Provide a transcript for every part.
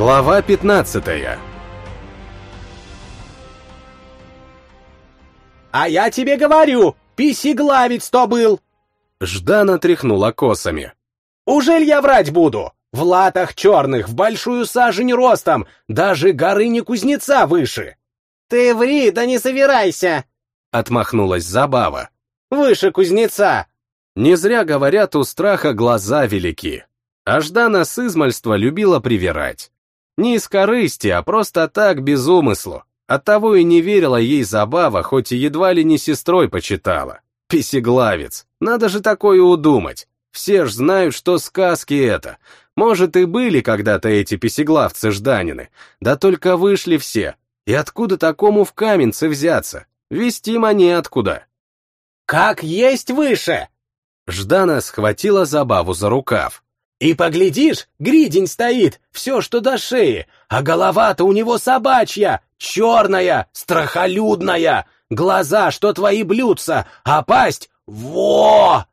Глава 15 «А я тебе говорю, писеглавец то был!» Ждана тряхнула косами. «Ужель я врать буду? В латах черных, в большую сажень ростом, даже горы не кузнеца выше!» «Ты ври, да не собирайся!» Отмахнулась Забава. «Выше кузнеца!» Не зря говорят, у страха глаза велики. А Ждана с измальства любила привирать. Не из корысти, а просто так, без умыслу. Оттого и не верила ей Забава, хоть и едва ли не сестрой почитала. Песеглавец, надо же такое удумать. Все ж знают, что сказки это. Может, и были когда-то эти песеглавцы Жданины, да только вышли все. И откуда такому в каменце взяться? Вести мне откуда. «Как есть выше!» Ждана схватила Забаву за рукав. «И поглядишь, гридень стоит, все, что до шеи, а голова-то у него собачья, черная, страхолюдная, глаза, что твои блюдца, а пасть — во!»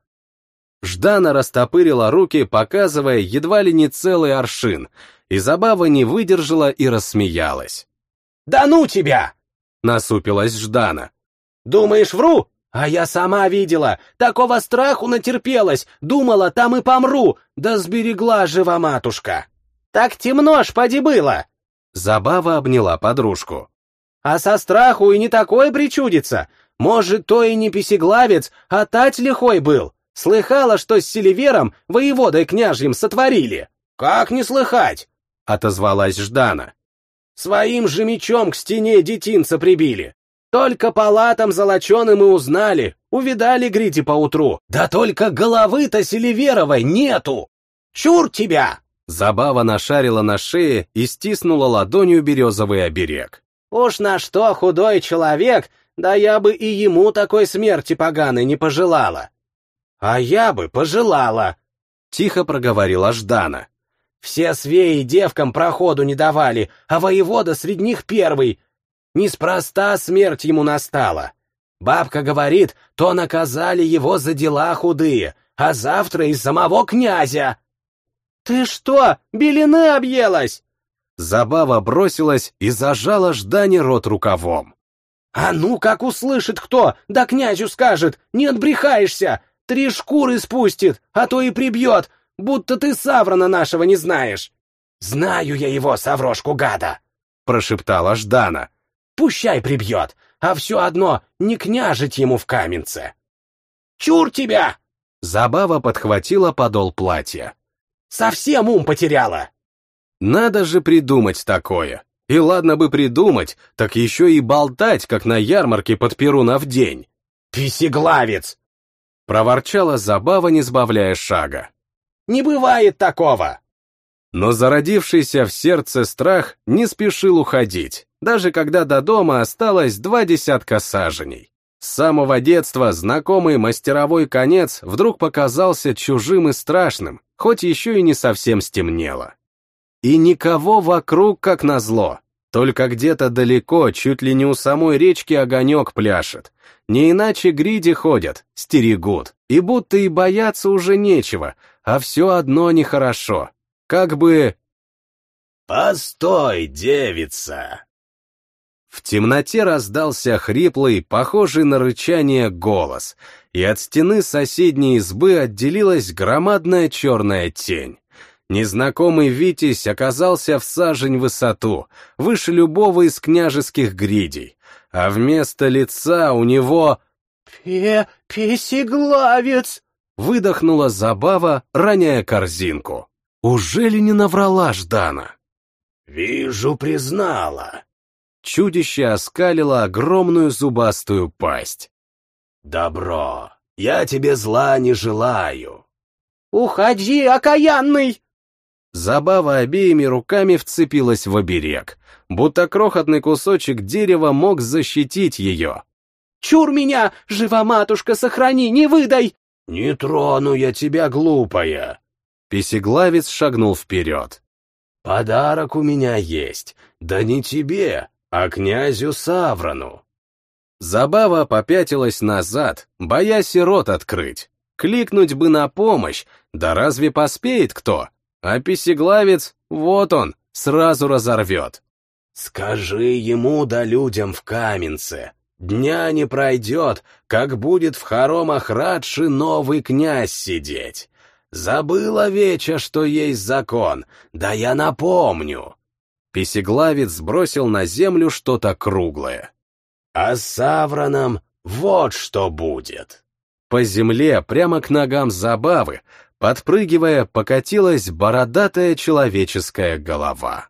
Ждана растопырила руки, показывая едва ли не целый аршин, и Забава не выдержала и рассмеялась. «Да ну тебя!» — насупилась Ждана. «Думаешь, вру? А я сама видела, такого страху натерпелась, думала, там и помру, да сберегла жива матушка. Так темно ж, поди было!» Забава обняла подружку. «А со страху и не такое причудится. Может, то и не песеглавец, а тать лихой был. Слыхала, что с Селивером, воеводой княжьим, сотворили. Как не слыхать?» — отозвалась Ждана. «Своим же мечом к стене детинца прибили. Только палатам золоченым и узнали, увидали Грити поутру. Да только головы-то Селиверовой нету! Чур тебя!» Забава нашарила на шее и стиснула ладонью березовый оберег. «Уж на что худой человек, да я бы и ему такой смерти поганой не пожелала». «А я бы пожелала», — тихо проговорила Ждана. «Все свеи девкам проходу не давали, а воевода среди них первый, Неспроста смерть ему настала. Бабка говорит, то наказали его за дела худые, а завтра из самого князя. «Ты что, белины объелась?» Забава бросилась и зажала Ждане рот рукавом. «А ну, как услышит кто, да князю скажет, не отбрехаешься, три шкуры спустит, а то и прибьет, будто ты Саврона нашего не знаешь». «Знаю я его, Саврошку гада», — прошептала Ждана. Пущай прибьет, а все одно не княжить ему в каменце. Чур тебя! Забава подхватила подол платья. Совсем ум потеряла. Надо же придумать такое. И ладно бы придумать, так еще и болтать, как на ярмарке под Перуна в день. «Писеглавец!» — проворчала Забава, не сбавляя шага. «Не бывает такого!» Но зародившийся в сердце страх не спешил уходить, даже когда до дома осталось два десятка саженей. С самого детства знакомый мастеровой конец вдруг показался чужим и страшным, хоть еще и не совсем стемнело. И никого вокруг, как назло. Только где-то далеко, чуть ли не у самой речки огонек пляшет. Не иначе гриди ходят, стерегут. И будто и бояться уже нечего, а все одно нехорошо. Как бы... «Постой, девица!» В темноте раздался хриплый, похожий на рычание голос, и от стены соседней избы отделилась громадная черная тень. Незнакомый Витязь оказался в сажень высоту, выше любого из княжеских гридей, а вместо лица у него... «Пе... песеглавец!» — выдохнула Забава, роняя корзинку. Уже ли не наврала Ждана? «Вижу, признала», Чудище оскалило огромную зубастую пасть. «Добро, я тебе зла не желаю». «Уходи, окаянный!» Забава обеими руками вцепилась в оберег, будто крохотный кусочек дерева мог защитить ее. «Чур меня, жива матушка, сохрани, не выдай!» «Не трону я тебя, глупая!» Песеглавец шагнул вперед. «Подарок у меня есть, да не тебе, а князю Саврану. Забава попятилась назад, боясь и рот открыть. Кликнуть бы на помощь, да разве поспеет кто? А песеглавец, вот он, сразу разорвет. «Скажи ему да людям в Каменце, дня не пройдет, как будет в хоромах Радши новый князь сидеть. Забыла веча, что есть закон, да я напомню». Песеглавец сбросил на землю что-то круглое. «А с Савроном вот что будет». По земле, прямо к ногам забавы, подпрыгивая, покатилась бородатая человеческая голова.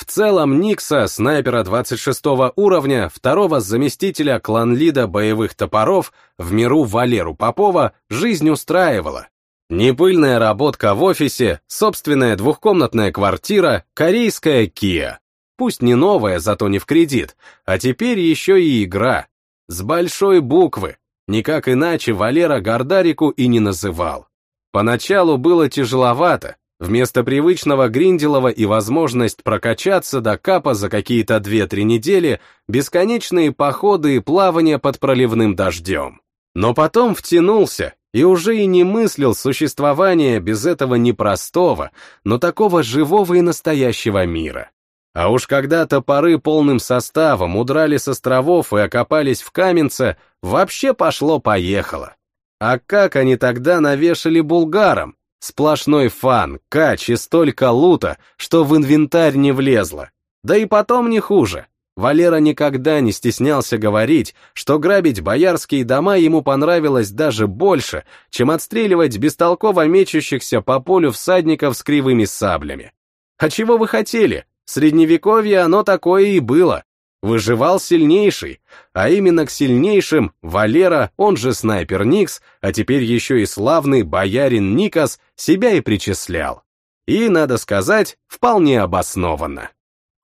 В целом Никса, снайпера 26 уровня, второго заместителя клан-лида боевых топоров, в миру Валеру Попова, жизнь устраивала. Непыльная работка в офисе, собственная двухкомнатная квартира, корейская Kia. Пусть не новая, зато не в кредит, а теперь еще и игра. С большой буквы, Никак иначе Валера Гордарику и не называл. Поначалу было тяжеловато, вместо привычного Гринделова и возможность прокачаться до капа за какие-то 2-3 недели, бесконечные походы и плавания под проливным дождем. Но потом втянулся и уже и не мыслил существования без этого непростого, но такого живого и настоящего мира. А уж когда топоры полным составом удрали с островов и окопались в Каменце, вообще пошло-поехало. А как они тогда навешали булгарам? Сплошной фан, кач и столько лута, что в инвентарь не влезло. Да и потом не хуже. Валера никогда не стеснялся говорить, что грабить боярские дома ему понравилось даже больше, чем отстреливать бестолково мечущихся по полю всадников с кривыми саблями. А чего вы хотели? средневековье оно такое и было. Выживал сильнейший, а именно к сильнейшим Валера, он же снайпер Никс, а теперь еще и славный боярин Никас, себя и причислял. И, надо сказать, вполне обоснованно.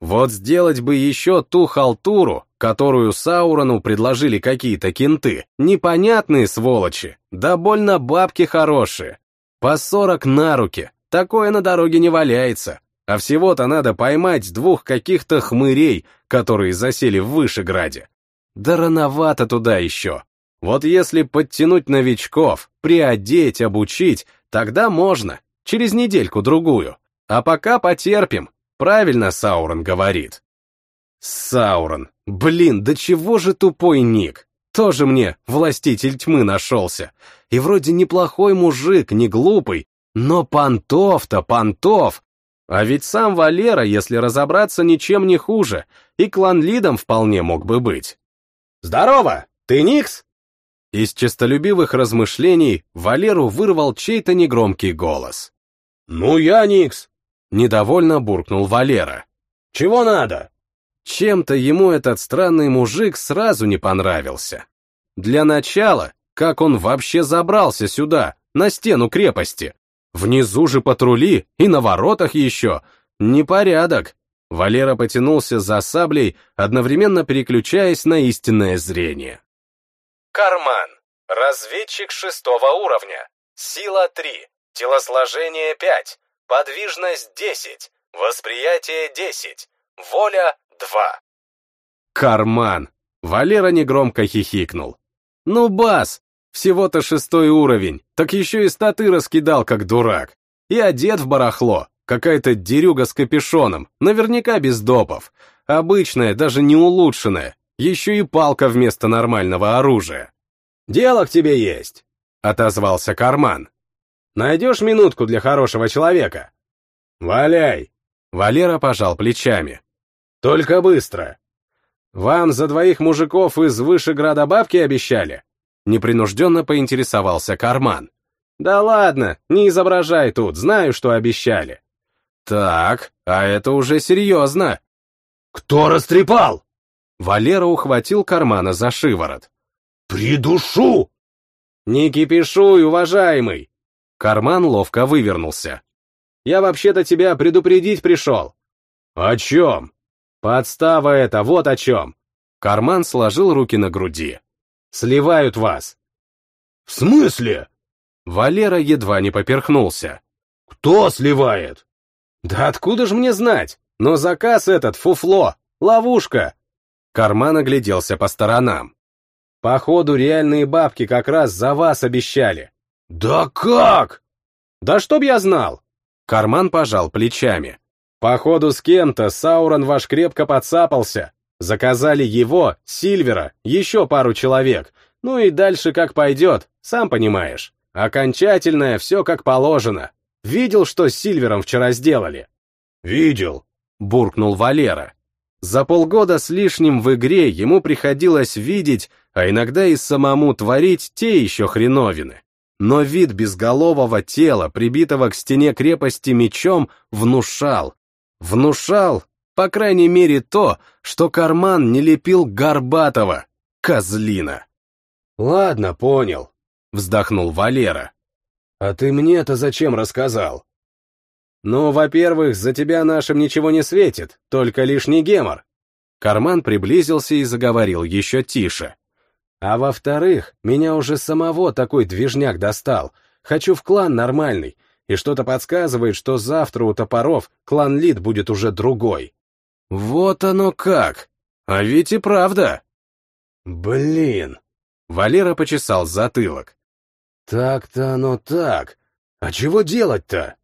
Вот сделать бы еще ту халтуру, которую Саурону предложили какие-то кенты, непонятные сволочи, да больно бабки хорошие. По сорок на руки, такое на дороге не валяется, а всего-то надо поймать двух каких-то хмырей, которые засели в Вышеграде. Да рановато туда еще. Вот если подтянуть новичков, приодеть, обучить, тогда можно, через недельку-другую. А пока потерпим, правильно Саурон говорит. Саурон, блин, да чего же тупой ник? Тоже мне властитель тьмы нашелся. И вроде неплохой мужик, не глупый, но понтов-то понтов, а ведь сам Валера, если разобраться, ничем не хуже, и клан-лидом вполне мог бы быть. «Здорово! Ты Никс?» Из честолюбивых размышлений Валеру вырвал чей-то негромкий голос. «Ну, я Никс!» — недовольно буркнул Валера. «Чего надо?» Чем-то ему этот странный мужик сразу не понравился. Для начала, как он вообще забрался сюда, на стену крепости, Внизу же патрули, и на воротах еще. Непорядок. Валера потянулся за саблей, одновременно переключаясь на истинное зрение. Карман. Разведчик шестого уровня. Сила 3. Телосложение 5. Подвижность 10. Восприятие 10. Воля 2. Карман. Валера негромко хихикнул. Ну, бас, всего-то шестой уровень, так еще и статы раскидал, как дурак. И одет в барахло, какая-то дерюга с капюшоном, наверняка без допов. Обычная, даже не улучшенная, еще и палка вместо нормального оружия. «Дело к тебе есть», — отозвался Карман. «Найдешь минутку для хорошего человека?» «Валяй!» — Валера пожал плечами. «Только быстро. Вам за двоих мужиков из Вышеграда бабки обещали?» Непринужденно поинтересовался Карман. «Да ладно, не изображай тут, знаю, что обещали». «Так, а это уже серьезно». «Кто растрепал?» Валера ухватил Кармана за шиворот. «Придушу!» «Не кипишуй, уважаемый!» Карман ловко вывернулся. «Я вообще-то тебя предупредить пришел». «О чем?» «Подстава это, вот о чем!» Карман сложил руки на груди. Сливают вас. В смысле? Валера едва не поперхнулся. Кто сливает? Да откуда же мне знать? Но заказ этот фуфло, ловушка. Карман огляделся по сторонам. Походу, реальные бабки как раз за вас обещали. Да как? Да чтоб я знал. Карман пожал плечами. Походу с кем-то Саурон ваш крепко подцапался. Заказали его, Сильвера, еще пару человек. Ну и дальше как пойдет, сам понимаешь. Окончательное все как положено. Видел, что с Сильвером вчера сделали? Видел, буркнул Валера. За полгода с лишним в игре ему приходилось видеть, а иногда и самому творить те еще хреновины. Но вид безголового тела, прибитого к стене крепости мечом, внушал. Внушал, по крайней мере, то, что карман не лепил Горбатова, козлина. «Ладно, понял», — вздохнул Валера. «А ты мне-то зачем рассказал?» «Ну, во-первых, за тебя нашим ничего не светит, только лишний гемор». Карман приблизился и заговорил еще тише. «А во-вторых, меня уже самого такой движняк достал. Хочу в клан нормальный, и что-то подсказывает, что завтра у топоров клан-лид будет уже другой». «Вот оно как! А ведь и правда!» «Блин!» Валера почесал затылок. «Так-то оно так. А чего делать-то?»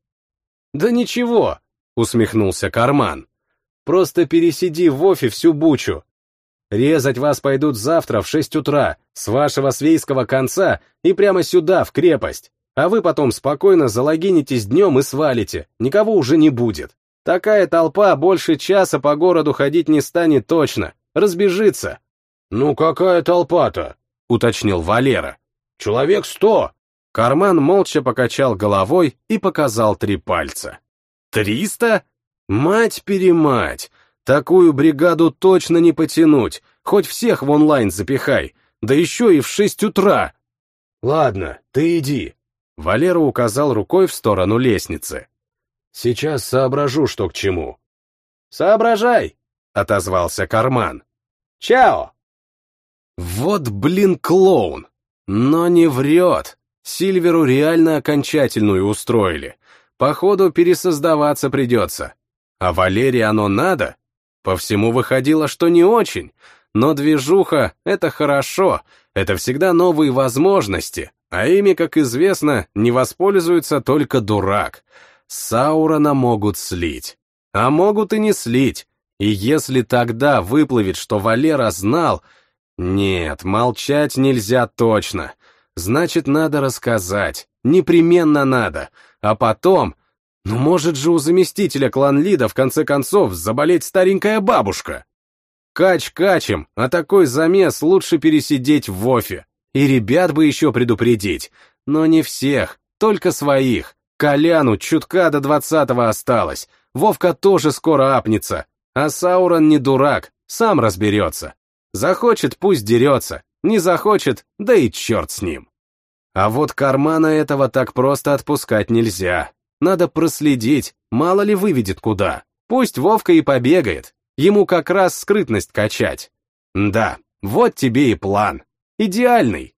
«Да ничего», — усмехнулся Карман. «Просто пересиди в офе всю бучу. Резать вас пойдут завтра в шесть утра, с вашего свейского конца и прямо сюда, в крепость. А вы потом спокойно залогинитесь днем и свалите, никого уже не будет. Такая толпа больше часа по городу ходить не станет точно, разбежится». «Ну какая толпа-то?» — уточнил Валера. «Человек сто!» Карман молча покачал головой и показал три пальца. «Триста? Мать-перемать! Такую бригаду точно не потянуть, хоть всех в онлайн запихай, да еще и в шесть утра!» «Ладно, ты иди!» Валера указал рукой в сторону лестницы. «Сейчас соображу, что к чему». «Соображай!» — отозвался Карман. «Чао!» Вот, блин, клоун! Но не врет. Сильверу реально окончательную устроили. Походу, пересоздаваться придется. А Валерии оно надо? По всему выходило, что не очень. Но движуха — это хорошо, это всегда новые возможности, а ими, как известно, не воспользуется только дурак. Саурона могут слить. А могут и не слить. И если тогда выплывет, что Валера знал... Нет, молчать нельзя точно. Значит, надо рассказать. Непременно надо. А потом... Ну, может же у заместителя клан-лида в конце концов заболеть старенькая бабушка? Кач качем, а такой замес лучше пересидеть в офе. И ребят бы еще предупредить. Но не всех, только своих. Коляну чутка до двадцатого осталось. Вовка тоже скоро апнется. А Саурон не дурак, сам разберется. Захочет, пусть дерется. Не захочет, да и черт с ним. А вот кармана этого так просто отпускать нельзя. Надо проследить, мало ли выведет куда. Пусть Вовка и побегает, ему как раз скрытность качать. Да, вот тебе и план. Идеальный.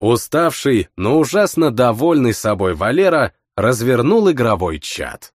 Уставший, но ужасно довольный собой Валера развернул игровой чат.